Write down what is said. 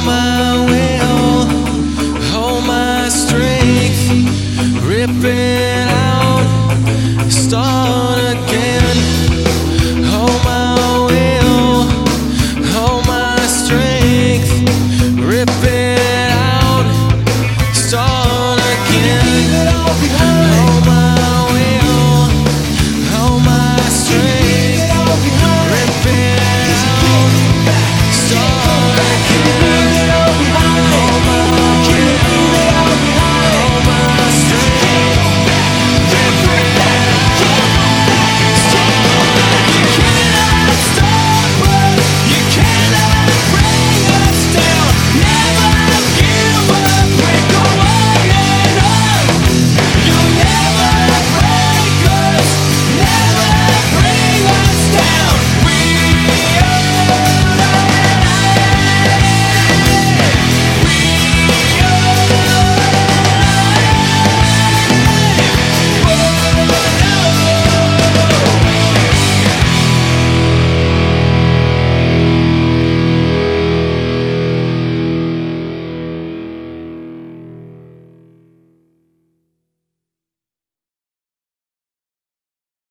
alma.